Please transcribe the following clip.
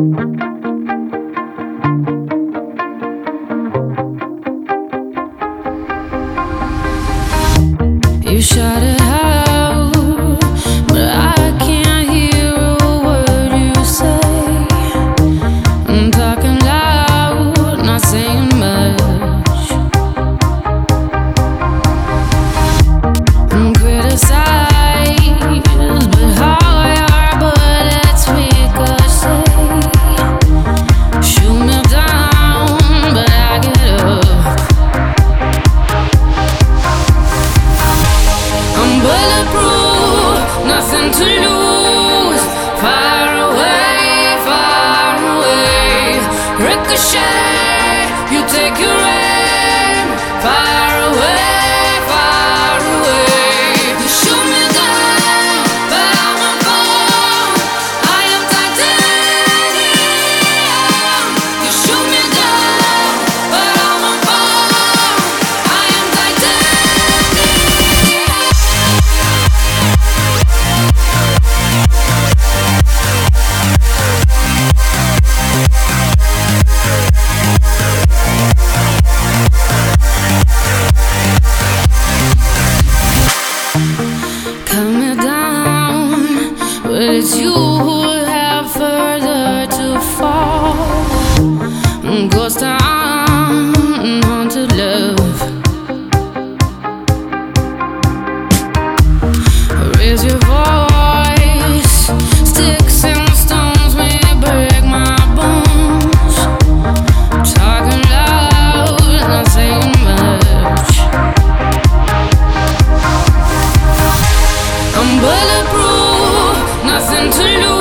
You shot it. Ricochet, you take your aim. Far Ghost town, nothing to lose.